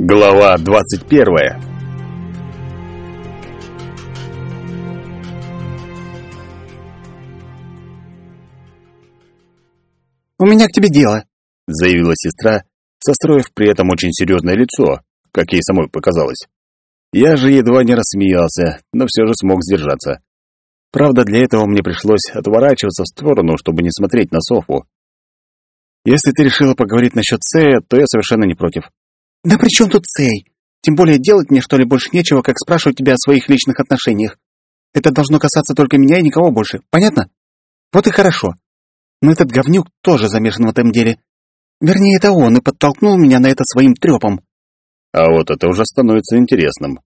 Глава двадцать первая «У меня к тебе дело», — заявила сестра, состроив при этом очень серьезное лицо, как ей самой показалось. Я же едва не рассмеялся, но все же смог сдержаться. Правда, для этого мне пришлось отворачиваться в сторону, чтобы не смотреть на Софу. Если ты решила поговорить насчет Сея, то я совершенно не против. «Да при чем тут Сей? Тем более делать мне, что ли, больше нечего, как спрашивать тебя о своих личных отношениях. Это должно касаться только меня и никого больше. Понятно? Вот и хорошо. Но этот говнюк тоже замешан в этом деле. Вернее, это он и подтолкнул меня на это своим трепом. А вот это уже становится интересным.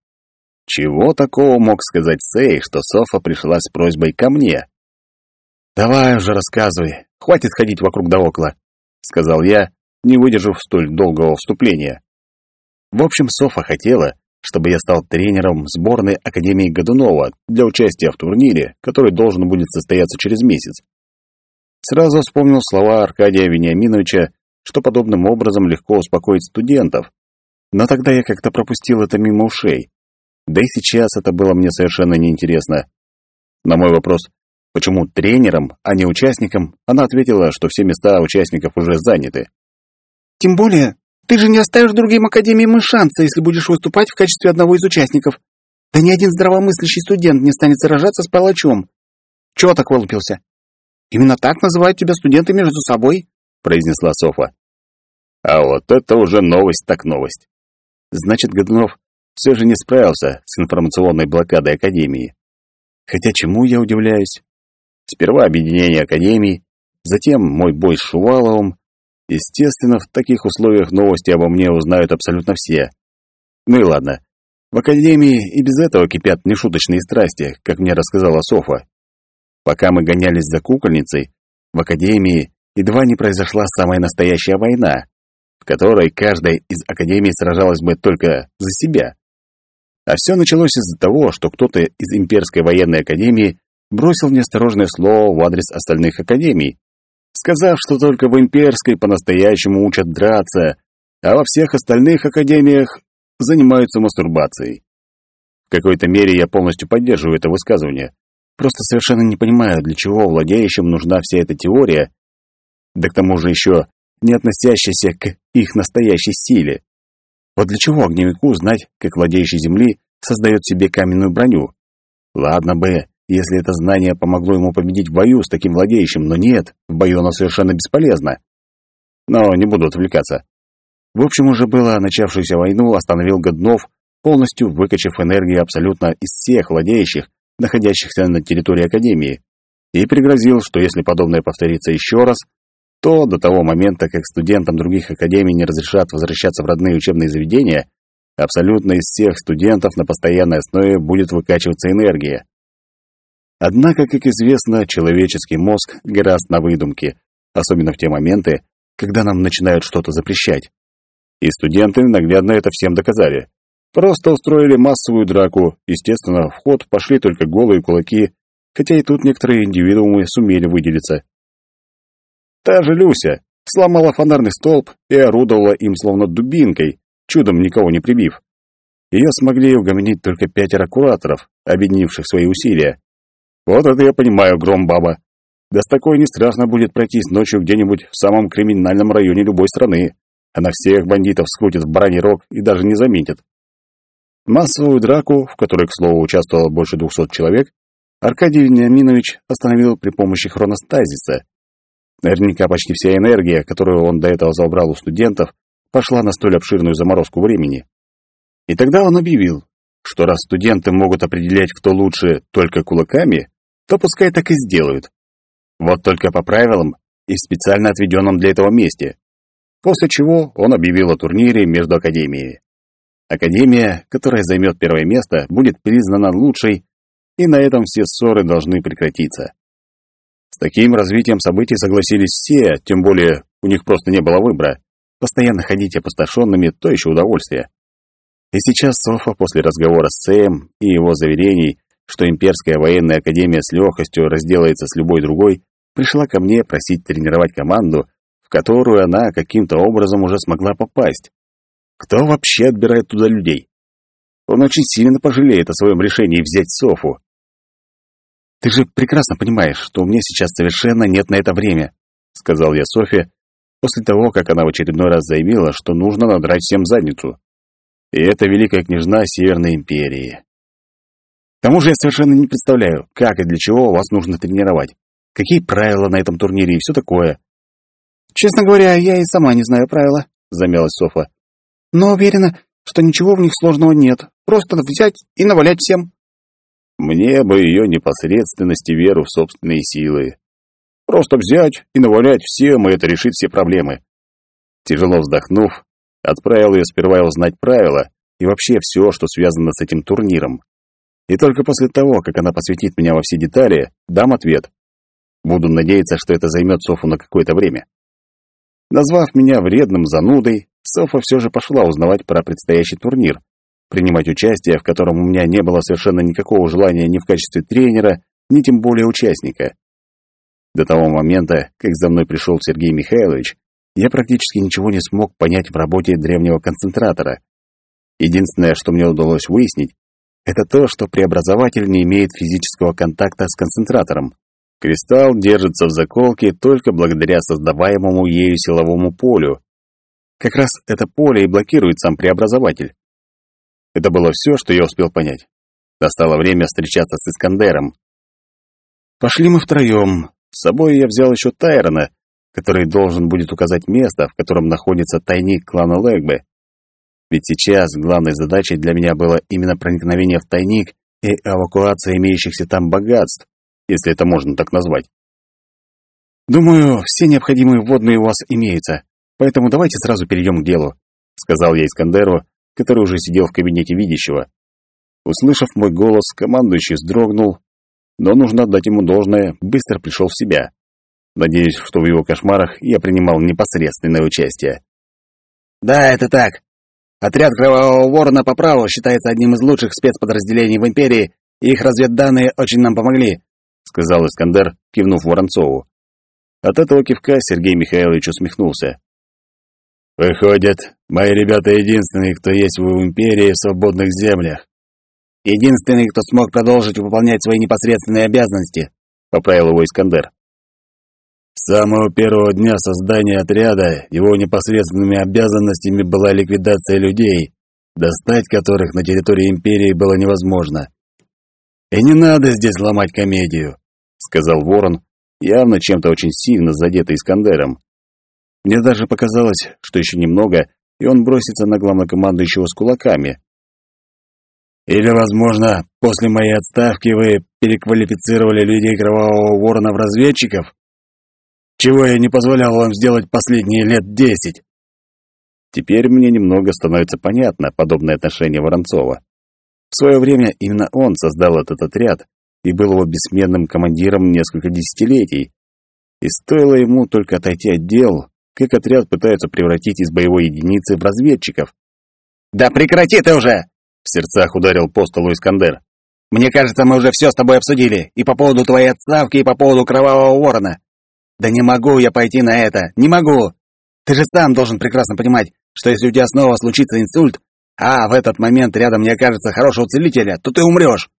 Чего такого мог сказать Сей, что Софа пришла с просьбой ко мне? «Давай уже рассказывай, хватит ходить вокруг да около», — сказал я, не выдержав столь долгого вступления. В общем, Софа хотела, чтобы я стал тренером сборной Академии Годунова для участия в турнире, который должен будет состояться через месяц. Сразу вспомнил слова Аркадия Вениаминовича, что подобным образом легко успокоить студентов. Но тогда я как-то пропустил это мимо ушей. Да и сейчас это было мне совершенно неинтересно. На мой вопрос, почему тренером, а не участником, она ответила, что все места участников уже заняты. «Тем более, ты же не оставишь другим академиям и шанса, если будешь выступать в качестве одного из участников. Да ни один здравомыслящий студент не станет сражаться с палачом. Чего так вылупился? Именно так называют тебя студенты между собой, произнесла Софа. А вот это уже новость так новость. Значит, Годунов все же не справился с информационной блокадой Академии. Хотя чему я удивляюсь? Сперва объединение Академий, затем мой бой с Шуваловым. Естественно, в таких условиях новости обо мне узнают абсолютно все. Ну и ладно. В Академии и без этого кипят нешуточные страсти, как мне рассказала Софа. Пока мы гонялись за кукольницей, в академии едва не произошла самая настоящая война, в которой каждая из академий сражалась бы только за себя. А все началось из-за того, что кто-то из имперской военной академии бросил неосторожное слово в адрес остальных академий, сказав, что только в имперской по-настоящему учат драться, а во всех остальных академиях занимаются мастурбацией. В какой-то мере я полностью поддерживаю это высказывание. Просто совершенно не понимаю, для чего владеющим нужна вся эта теория, да к тому же еще не относящаяся к их настоящей силе. Вот для чего огневику знать, как владеющий земли создает себе каменную броню? Ладно бы, если это знание помогло ему победить в бою с таким владеющим, но нет, в бою оно совершенно бесполезно. Но не буду отвлекаться. В общем, уже было начавшуюся войну остановил Годнов, полностью выкачав энергию абсолютно из всех владеющих, находящихся на территории Академии, и пригрозил, что если подобное повторится еще раз, то до того момента, как студентам других академий не разрешат возвращаться в родные учебные заведения, абсолютно из всех студентов на постоянной основе будет выкачиваться энергия. Однако, как известно, человеческий мозг гораст на выдумки, особенно в те моменты, когда нам начинают что-то запрещать. И студенты наглядно это всем доказали. Просто устроили массовую драку. Естественно, в ход пошли только голые кулаки, хотя и тут некоторые индивидуумы сумели выделиться. Та же Люся сломала фонарный столб и орудовала им словно дубинкой, чудом никого не прибив. Ее смогли угомонить только пятеро кураторов, объединивших свои усилия. Вот это я понимаю, гром баба. Да с такой не страшно будет пройтись ночью где-нибудь в самом криминальном районе любой страны. Она всех бандитов скрутит в бараний и даже не заметит. Массовую драку, в которой, к слову, участвовало больше двухсот человек, Аркадий Вениаминович остановил при помощи хроностазиса. Наверняка почти вся энергия, которую он до этого забрал у студентов, пошла на столь обширную заморозку времени. И тогда он объявил, что раз студенты могут определять, кто лучше только кулаками, то пускай так и сделают. Вот только по правилам и в специально отведенном для этого месте. После чего он объявил о турнире между академиями. Академия, которая займет первое место, будет признана лучшей, и на этом все ссоры должны прекратиться. С таким развитием событий согласились все, тем более у них просто не было выбора. Постоянно ходить опустошенными – то еще удовольствие. И сейчас Софа после разговора с Сэем и его заверений, что Имперская военная академия с легкостью разделается с любой другой, пришла ко мне просить тренировать команду, в которую она каким-то образом уже смогла попасть. Кто вообще отбирает туда людей? Он очень сильно пожалеет о своем решении взять Софу. «Ты же прекрасно понимаешь, что у меня сейчас совершенно нет на это время», — сказал я Софе после того, как она в очередной раз заявила, что нужно надрать всем задницу. И это великая княжна Северной империи. К тому же я совершенно не представляю, как и для чего вас нужно тренировать, какие правила на этом турнире и все такое. Честно говоря, я и сама не знаю правила, замялась Софа. Но уверена, что ничего в них сложного нет. Просто взять и навалять всем. Мне бы ее непосредственность и веру в собственные силы. Просто взять и навалять всем, и это решит все проблемы. Тяжело вздохнув, отправил ее сперва узнать правила и вообще все, что связано с этим турниром. И только после того, как она посвятит меня во все детали, дам ответ. Буду надеяться, что это займет Софу на какое-то время. Назвав меня вредным занудой, Софа все же пошла узнавать про предстоящий турнир, принимать участие, в котором у меня не было совершенно никакого желания ни в качестве тренера, ни тем более участника. До того момента, как за мной пришел Сергей Михайлович, я практически ничего не смог понять в работе древнего концентратора. Единственное, что мне удалось выяснить, это то, что преобразователь не имеет физического контакта с концентратором. Кристалл держится в заколке только благодаря создаваемому ею силовому полю. Как раз это поле и блокирует сам преобразователь. Это было все, что я успел понять. Настало время встречаться с Искандером. Пошли мы втроем. С собой я взял еще Тайрона, который должен будет указать место, в котором находится тайник клана Лэгбе. Ведь сейчас главной задачей для меня было именно проникновение в тайник и эвакуация имеющихся там богатств, если это можно так назвать. «Думаю, все необходимые вводные у вас имеются, поэтому давайте сразу перейдем к делу», сказал я Искандеру, который уже сидел в кабинете видящего. Услышав мой голос, командующий вздрогнул, но нужно отдать ему должное, быстро пришел в себя. Надеюсь, что в его кошмарах я принимал непосредственное участие. «Да, это так. Отряд Кровавого Ворона по праву считается одним из лучших спецподразделений в Империи, и их разведданные очень нам помогли», — сказал Искандер, кивнув Воронцову. От этого кивка Сергей Михайлович усмехнулся. «Выходит, мои ребята единственные, кто есть в Империи в свободных землях». «Единственный, кто смог продолжить выполнять свои непосредственные обязанности», — поправил его Искандер. С самого первого дня создания отряда его непосредственными обязанностями была ликвидация людей, достать которых на территории империи было невозможно. «И не надо здесь ломать комедию», — сказал Ворон, явно чем-то очень сильно задетый Искандером. Мне даже показалось, что еще немного, и он бросится на главнокомандующего с кулаками. «Или, возможно, после моей отставки вы переквалифицировали людей Кровавого Ворона в разведчиков?» Чего я не позволял вам сделать последние лет десять. Теперь мне немного становится понятно подобное отношение Воронцова. В свое время именно он создал этот отряд и был его бессменным командиром несколько десятилетий. И стоило ему только отойти от дел, как отряд пытаются превратить из боевой единицы в разведчиков. «Да прекрати ты уже!» — в сердцах ударил по столу Искандер. «Мне кажется, мы уже все с тобой обсудили, и по поводу твоей отставки, и по поводу Кровавого Ворона. Да не могу я пойти на это, не могу. Ты же сам должен прекрасно понимать, что если у тебя снова случится инсульт, а в этот момент рядом не окажется хорошего целителя, то ты умрешь.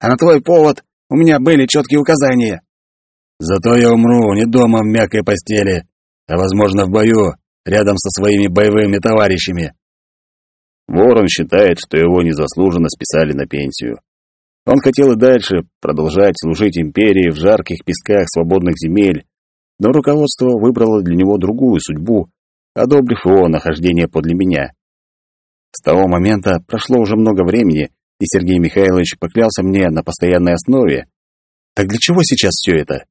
А на твой повод у меня были четкие указания. Зато я умру не дома в мягкой постели, а, возможно, в бою, рядом со своими боевыми товарищами. Ворон считает, что его незаслуженно списали на пенсию. Он хотел и дальше продолжать служить империи в жарких песках свободных земель, но руководство выбрало для него другую судьбу, одобрив его нахождение подле меня. С того момента прошло уже много времени, и Сергей Михайлович поклялся мне на постоянной основе. Так для чего сейчас все это?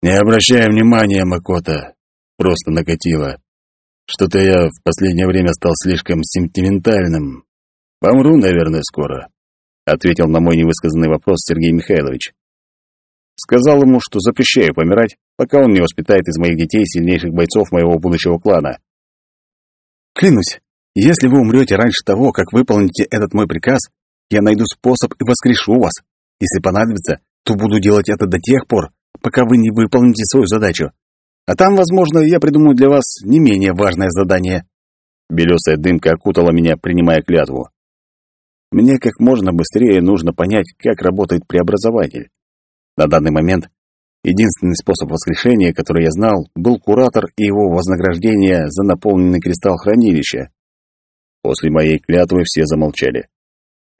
Не обращай внимания, Макота. Просто накатило. Что-то я в последнее время стал слишком сентиментальным. Помру, наверное, скоро, ответил на мой невысказанный вопрос Сергей Михайлович. Сказал ему, что запрещаю помирать, пока он не воспитает из моих детей сильнейших бойцов моего будущего клана. Клянусь, если вы умрете раньше того, как выполните этот мой приказ, я найду способ и воскрешу вас. Если понадобится, то буду делать это до тех пор, пока вы не выполните свою задачу. А там, возможно, я придумаю для вас не менее важное задание. Белесая дымка окутала меня, принимая клятву. Мне как можно быстрее нужно понять, как работает преобразователь. На данный момент единственный способ воскрешения, который я знал, был куратор и его вознаграждение за наполненный кристалл хранилища. После моей клятвы все замолчали.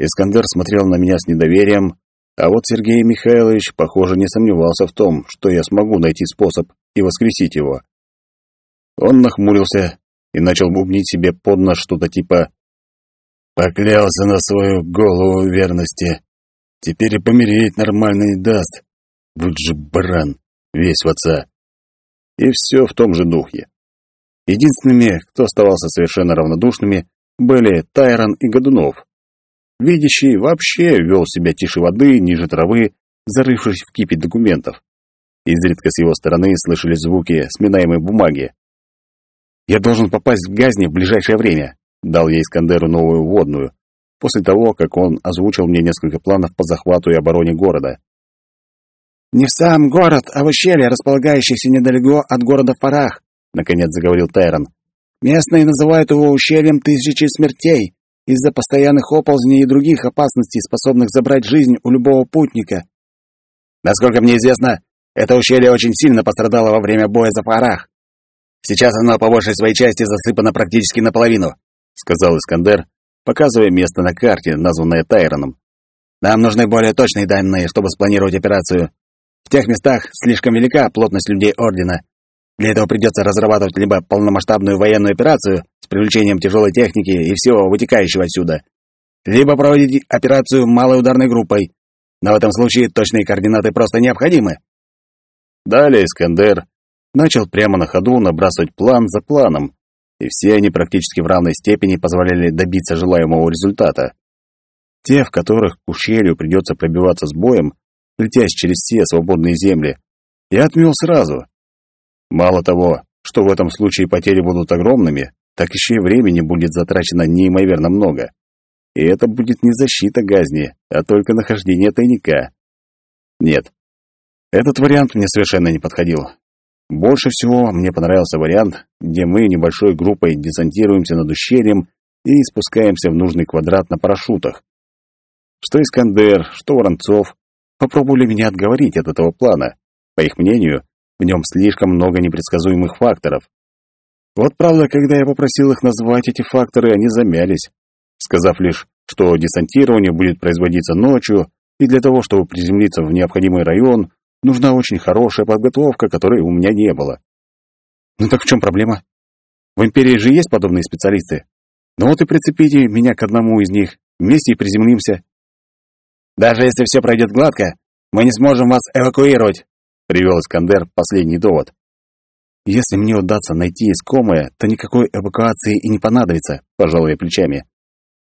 Искандер смотрел на меня с недоверием, а вот Сергей Михайлович, похоже, не сомневался в том, что я смогу найти способ и воскресить его. Он нахмурился и начал бубнить себе под нос что-то типа «Поклялся на свою голову верности. Теперь и помереть нормально не даст. Вот же баран, весь в отца». И все в том же духе. Единственными, кто оставался совершенно равнодушными, были Тайрон и Годунов. Видящий вообще вел себя тише воды, ниже травы, зарывшись в кипить документов. Изредка с его стороны слышались звуки сминаемой бумаги. «Я должен попасть в Газни в ближайшее время», — дал я Искандеру новую вводную, после того, как он озвучил мне несколько планов по захвату и обороне города. «Не в сам город, а в ущелье, располагающееся недалеко от города Фарах», — наконец заговорил Тайрон. «Местные называют его ущельем тысячи смертей из-за постоянных оползней и других опасностей, способных забрать жизнь у любого путника. Насколько мне известно, это ущелье очень сильно пострадало во время боя за Фарах. Сейчас оно по большей своей части засыпано практически наполовину, сказал Искандер, показывая место на карте, названное Тайроном. Нам нужны более точные данные, чтобы спланировать операцию. В тех местах слишком велика плотность людей Ордена. Для этого придется разрабатывать либо полномасштабную военную операцию с привлечением тяжелой техники и всего вытекающего отсюда, либо проводить операцию малой ударной группой. Но в этом случае точные координаты просто необходимы. Далее Искандер начал прямо на ходу набрасывать план за планом, и все они практически в равной степени позволяли добиться желаемого результата. Те, в которых к ущелью придется пробиваться с боем, летясь через все свободные земли, я отмел сразу, Мало того, что в этом случае потери будут огромными, так еще и времени будет затрачено неимоверно много. И это будет не защита газни, а только нахождение тайника. Нет, этот вариант мне совершенно не подходил. Больше всего мне понравился вариант, где мы небольшой группой десантируемся над ущельем и спускаемся в нужный квадрат на парашютах. Что Искандер, что Воронцов попробовали меня отговорить от этого плана. По их мнению, в нем слишком много непредсказуемых факторов. Вот правда, когда я попросил их назвать эти факторы, они замялись, сказав лишь, что десантирование будет производиться ночью, и для того, чтобы приземлиться в необходимый район, нужна очень хорошая подготовка, которой у меня не было. Ну так в чем проблема? В империи же есть подобные специалисты. Ну вот и прицепите меня к одному из них, вместе и приземлимся. Даже если все пройдет гладко, мы не сможем вас эвакуировать, привел Искандер последний довод. Если мне удастся найти искомое, то никакой эвакуации и не понадобится, пожал я плечами.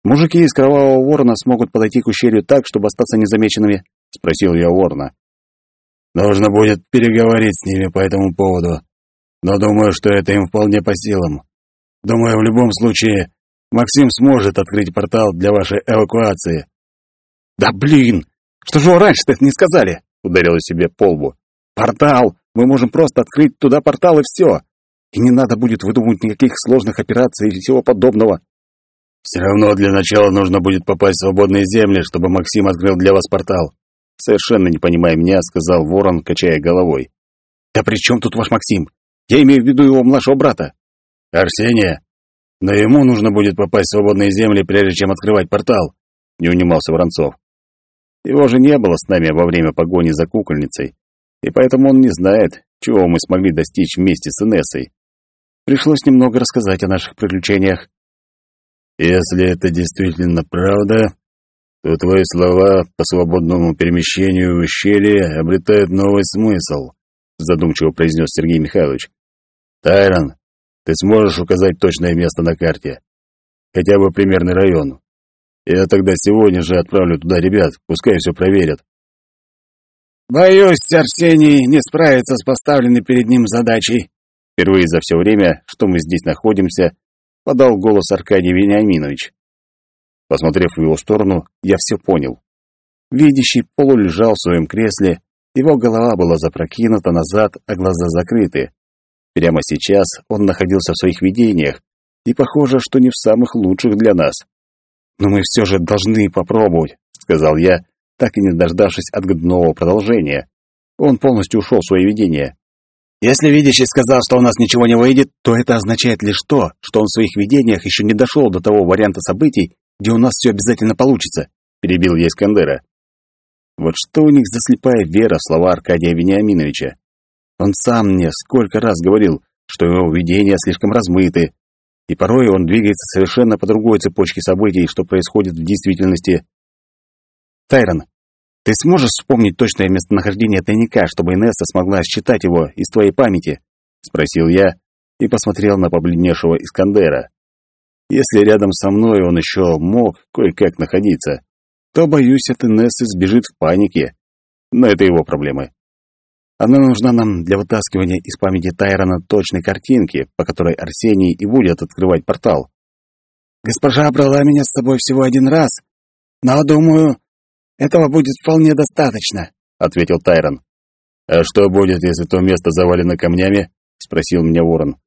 Мужики из Кровавого Ворона смогут подойти к ущелью так, чтобы остаться незамеченными, спросил я Ворона. Нужно будет переговорить с ними по этому поводу, но думаю, что это им вполне по силам. Думаю, в любом случае Максим сможет открыть портал для вашей эвакуации. Да блин, что же вы раньше-то не сказали? Ударил себе по лбу. Портал! Мы можем просто открыть туда портал и все. И не надо будет выдумывать никаких сложных операций и всего подобного. Все равно для начала нужно будет попасть в свободные земли, чтобы Максим открыл для вас портал. Совершенно не понимая меня, сказал Ворон, качая головой. Да при чем тут ваш Максим? Я имею в виду его младшего брата. Арсения? Но ему нужно будет попасть в свободные земли, прежде чем открывать портал. Не унимался Воронцов. Его же не было с нами во время погони за кукольницей и поэтому он не знает, чего мы смогли достичь вместе с Инессой. Пришлось немного рассказать о наших приключениях. «Если это действительно правда, то твои слова по свободному перемещению в ущелье обретают новый смысл», задумчиво произнес Сергей Михайлович. «Тайрон, ты сможешь указать точное место на карте? Хотя бы примерный район. Я тогда сегодня же отправлю туда ребят, пускай все проверят. «Боюсь, Арсений не справится с поставленной перед ним задачей». Впервые за все время, что мы здесь находимся, подал голос Аркадий Вениаминович. Посмотрев в его сторону, я все понял. Видящий полулежал в своем кресле, его голова была запрокинута назад, а глаза закрыты. Прямо сейчас он находился в своих видениях И похоже, что не в самых лучших для нас. Но мы все же должны попробовать, сказал я, так и не дождавшись от годного продолжения. Он полностью ушел в свои видения. Если видящий сказал, что у нас ничего не выйдет, то это означает лишь то, что он в своих видениях еще не дошел до того варианта событий, где у нас все обязательно получится, перебил я Искандера. Вот что у них за слепая вера в слова Аркадия Вениаминовича. Он сам мне сколько раз говорил, что его видения слишком размыты, и порой он двигается совершенно по другой цепочке событий, что происходит в действительности. Тайрон, ты сможешь вспомнить точное местонахождение тайника, чтобы Инесса смогла считать его из твоей памяти? спросил я и посмотрел на побледневшего Искандера. Если рядом со мной он еще мог кое-как находиться, то, боюсь, от Инессы сбежит в панике. Но это его проблемы. Она нужна нам для вытаскивания из памяти Тайрона точной картинки, по которой Арсений и будет открывать портал. «Госпожа брала меня с собой всего один раз, но, думаю, этого будет вполне достаточно», — ответил Тайрон. «А что будет, если то место завалено камнями?» — спросил меня Ворон.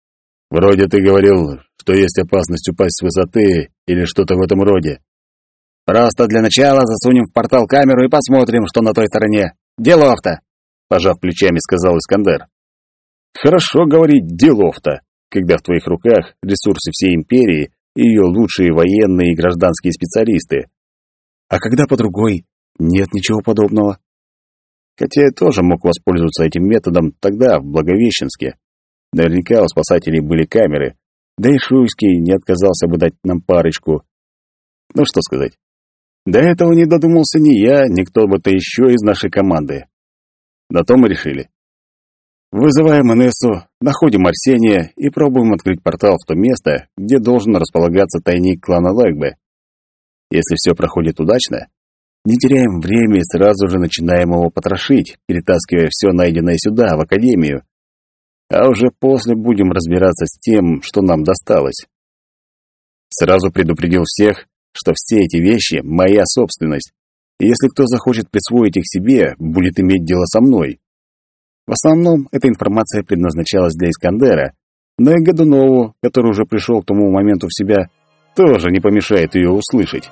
«Вроде ты говорил, что есть опасность упасть с высоты или что-то в этом роде». Просто для начала засунем в портал камеру и посмотрим, что на той стороне. Делов-то!» Пожав плечами, сказал Искандер. «Хорошо говорить делов-то, когда в твоих руках ресурсы всей империи и ее лучшие военные и гражданские специалисты. А когда по другой, нет ничего подобного. Хотя я тоже мог воспользоваться этим методом тогда, в Благовещенске. Наверняка у спасателей были камеры, да и Шуйский не отказался бы дать нам парочку. Ну что сказать, до этого не додумался ни я, ни кто бы то еще из нашей команды. На то мы решили. Вызываем Инессу, находим Арсения и пробуем открыть портал в то место, где должен располагаться тайник клана Лэгбе. Если все проходит удачно, не теряем время и сразу же начинаем его потрошить, перетаскивая все найденное сюда, в Академию. А уже после будем разбираться с тем, что нам досталось. Сразу предупредил всех, что все эти вещи — моя собственность, и если кто захочет присвоить их себе, будет иметь дело со мной. В основном эта информация предназначалась для Искандера, но и Годунову, который уже пришел к тому моменту в себя, тоже не помешает ее услышать.